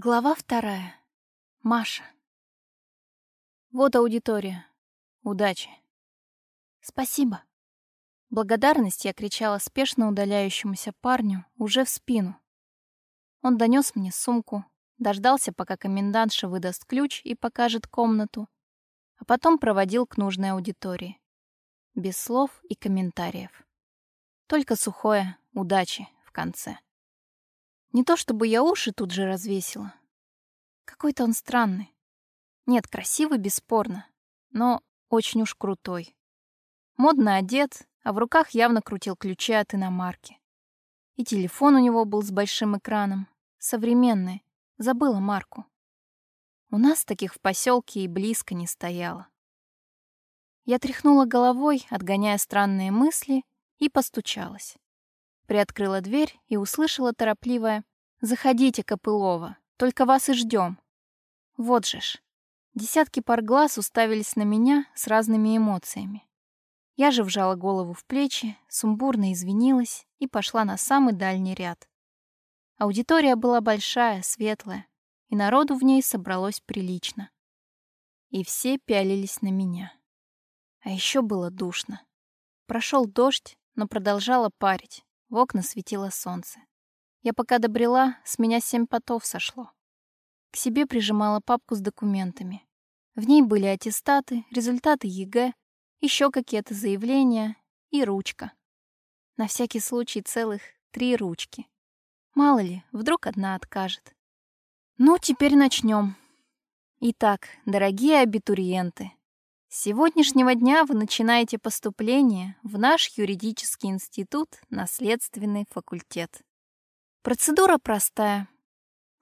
Глава вторая. Маша. Вот аудитория. Удачи. Спасибо. Благодарность я кричала спешно удаляющемуся парню уже в спину. Он донес мне сумку, дождался, пока комендантша выдаст ключ и покажет комнату, а потом проводил к нужной аудитории. Без слов и комментариев. Только сухое «удачи» в конце. Не то чтобы я уши тут же развесила. Какой-то он странный. Нет, красивый, бесспорно, но очень уж крутой. Модно одет, а в руках явно крутил ключи от иномарки. И телефон у него был с большим экраном, современный, забыла марку. У нас таких в поселке и близко не стояло. Я тряхнула головой, отгоняя странные мысли, и постучалась приоткрыла дверь и услышала торопливое «Заходите, Копылова, только вас и ждем». Вот же ж. Десятки пар глаз уставились на меня с разными эмоциями. Я же вжала голову в плечи, сумбурно извинилась и пошла на самый дальний ряд. Аудитория была большая, светлая, и народу в ней собралось прилично. И все пялились на меня. А еще было душно. Прошел дождь, но продолжало парить. В окна светило солнце. Я пока добрела, с меня семь потов сошло. К себе прижимала папку с документами. В ней были аттестаты, результаты ЕГЭ, еще какие-то заявления и ручка. На всякий случай целых три ручки. Мало ли, вдруг одна откажет. Ну, теперь начнем. Итак, дорогие абитуриенты, с сегодняшнего дня вы начинаете поступление в наш юридический институт «Наследственный факультет». Процедура простая.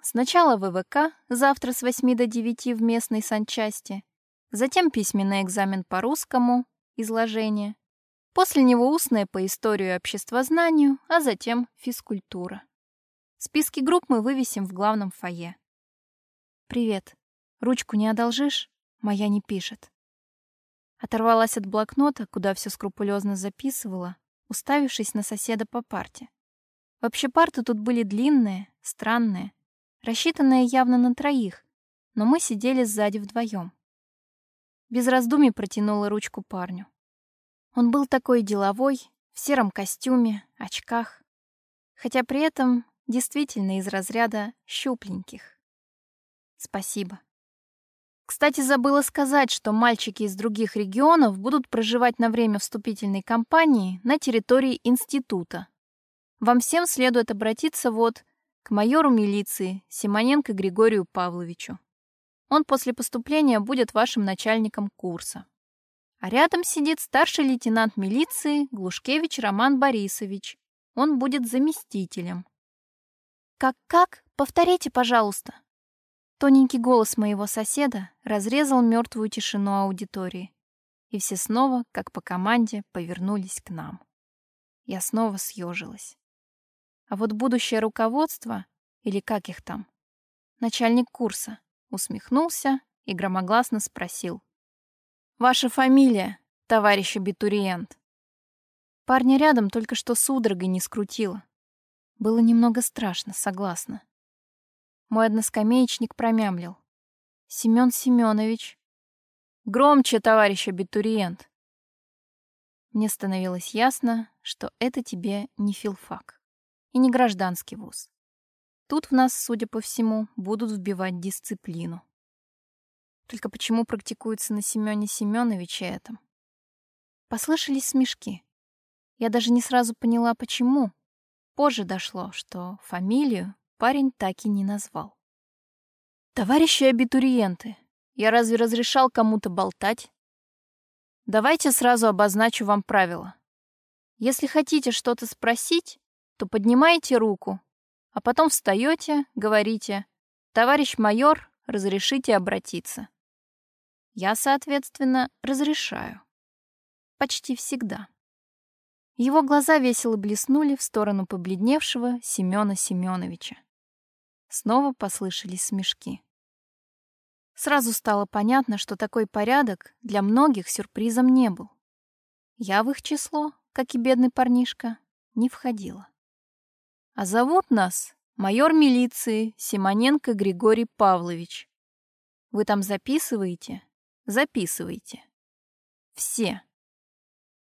Сначала ВВК, завтра с 8 до 9 в местной санчасти, затем письменный экзамен по русскому, изложение, после него устное по историю и обществознанию, а затем физкультура. Списки групп мы вывесим в главном фойе. «Привет. Ручку не одолжишь? Моя не пишет». Оторвалась от блокнота, куда все скрупулезно записывала, уставившись на соседа по парте. Вообще парты тут были длинные, странные, рассчитанные явно на троих, но мы сидели сзади вдвоем. Без раздумий протянула ручку парню. Он был такой деловой, в сером костюме, очках, хотя при этом действительно из разряда щупленьких. Спасибо. Кстати, забыла сказать, что мальчики из других регионов будут проживать на время вступительной кампании на территории института. Вам всем следует обратиться вот к майору милиции Симоненко Григорию Павловичу. Он после поступления будет вашим начальником курса. А рядом сидит старший лейтенант милиции Глушкевич Роман Борисович. Он будет заместителем. «Как-как? Повторите, пожалуйста», Тоненький голос моего соседа разрезал мертвую тишину аудитории, и все снова, как по команде, повернулись к нам. Я снова съежилась. А вот будущее руководство, или как их там, начальник курса, усмехнулся и громогласно спросил. «Ваша фамилия, товарищ абитуриент?» Парня рядом только что судорогой не скрутило. Было немного страшно, согласна. Мой односкамеечник промямлил. Семён Семёнович. Громче, товарищ абитуриент. Мне становилось ясно, что это тебе не филфак и не гражданский вуз. Тут в нас, судя по всему, будут вбивать дисциплину. Только почему практикуется на Семёне Семёновиче этом? Послышались смешки. Я даже не сразу поняла, почему. Позже дошло, что фамилию парень так и не назвал. «Товарищи абитуриенты, я разве разрешал кому-то болтать? Давайте сразу обозначу вам правила. Если хотите что-то спросить, то поднимайте руку, а потом встаете, говорите «Товарищ майор, разрешите обратиться». Я, соответственно, разрешаю. Почти всегда. Его глаза весело блеснули в сторону побледневшего Семёна Семёновича. Снова послышались смешки. Сразу стало понятно, что такой порядок для многих сюрпризом не был. Я в их число, как и бедный парнишка, не входила. А зовут нас Майор милиции Симоненко Григорий Павлович. Вы там записываете? Записывайте. Все.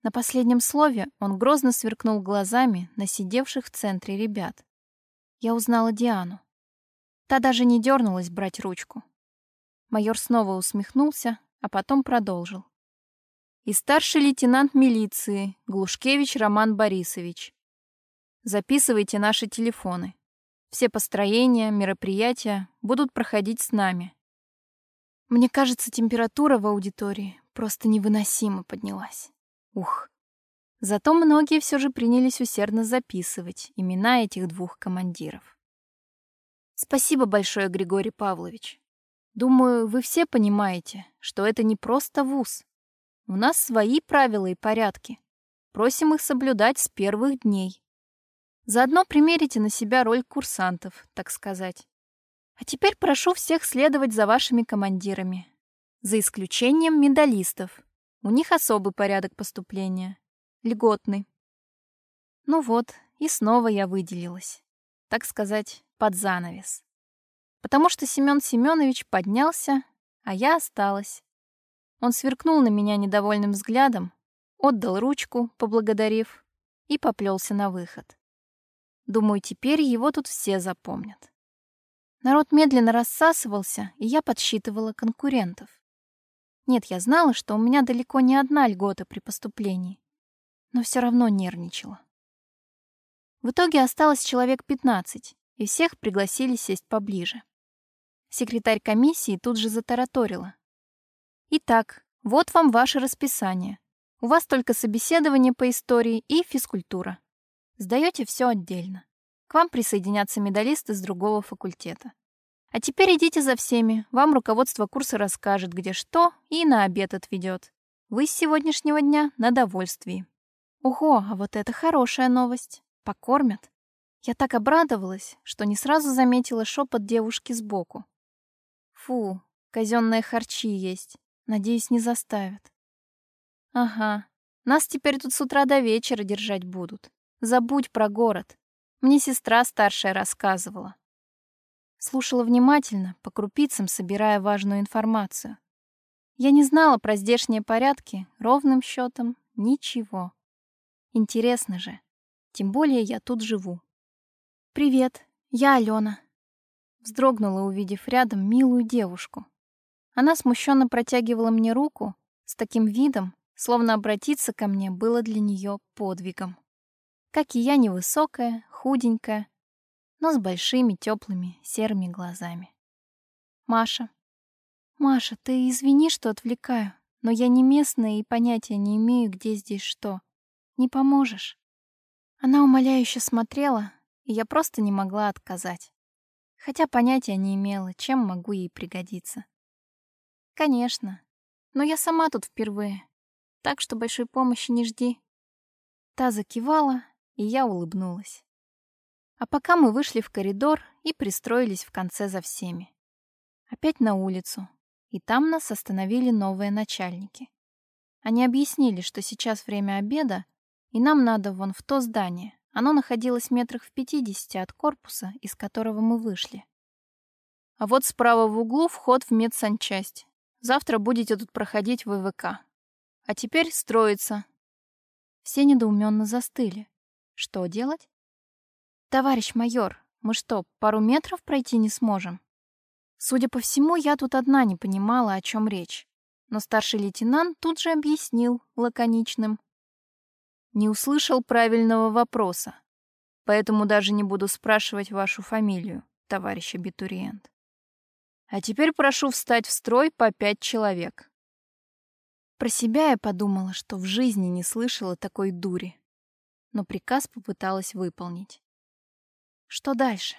На последнем слове он грозно сверкнул глазами на сидевших в центре ребят. Я узнала Диану. Та даже не дернулась брать ручку. Майор снова усмехнулся, а потом продолжил. И старший лейтенант милиции Глушкевич Роман Борисович. Записывайте наши телефоны. Все построения, мероприятия будут проходить с нами. Мне кажется, температура в аудитории просто невыносимо поднялась. Ух. Зато многие все же принялись усердно записывать имена этих двух командиров. Спасибо большое, Григорий Павлович. Думаю, вы все понимаете, что это не просто вуз. У нас свои правила и порядки. Просим их соблюдать с первых дней. Заодно примерите на себя роль курсантов, так сказать. А теперь прошу всех следовать за вашими командирами. За исключением медалистов, у них особый порядок поступления. Льготный. Ну вот, и снова я выделилась. Так сказать, под занавес. Потому что Семён Семёнович поднялся, а я осталась. Он сверкнул на меня недовольным взглядом, отдал ручку, поблагодарив, и поплелся на выход. Думаю, теперь его тут все запомнят. Народ медленно рассасывался, и я подсчитывала конкурентов. Нет, я знала, что у меня далеко не одна льгота при поступлении, но все равно нервничала. В итоге осталось человек 15, и всех пригласили сесть поближе. Секретарь комиссии тут же затараторила. «Итак, вот вам ваше расписание. У вас только собеседование по истории и физкультура. Сдаете все отдельно. К вам присоединятся медалисты с другого факультета. А теперь идите за всеми, вам руководство курса расскажет, где что, и на обед отведет. Вы с сегодняшнего дня на довольствии. Ого, а вот это хорошая новость. Покормят. Я так обрадовалась, что не сразу заметила шепот девушки сбоку. Фу, казенные харчи есть. Надеюсь, не заставят. Ага, нас теперь тут с утра до вечера держать будут. Забудь про город. Мне сестра старшая рассказывала. Слушала внимательно, по крупицам собирая важную информацию. Я не знала про здешние порядки, ровным счетом ничего. Интересно же. Тем более я тут живу. «Привет, я Алена». Вздрогнула, увидев рядом милую девушку. Она смущенно протягивала мне руку с таким видом, словно обратиться ко мне было для нее подвигом. Как и я невысокая, худенькая, но с большими теплыми серыми глазами. Маша. Маша, ты извини, что отвлекаю, но я не местная и понятия не имею, где здесь что. Не поможешь? Она умоляюще смотрела, и я просто не могла отказать. Хотя понятия не имела, чем могу ей пригодиться. Конечно, но я сама тут впервые, так что большой помощи не жди. Та закивала, и я улыбнулась. А пока мы вышли в коридор и пристроились в конце за всеми. Опять на улицу, и там нас остановили новые начальники. Они объяснили, что сейчас время обеда, и нам надо вон в то здание. Оно находилось метрах в пятидесяти от корпуса, из которого мы вышли. А вот справа в углу вход в медсанчасть. Завтра будете тут проходить ВВК. А теперь строиться. Все недоуменно застыли. Что делать? «Товарищ майор, мы что, пару метров пройти не сможем?» Судя по всему, я тут одна не понимала, о чем речь. Но старший лейтенант тут же объяснил лаконичным. Не услышал правильного вопроса, поэтому даже не буду спрашивать вашу фамилию, товарищ абитуриент. А теперь прошу встать в строй по пять человек. Про себя я подумала, что в жизни не слышала такой дури, но приказ попыталась выполнить. Что дальше?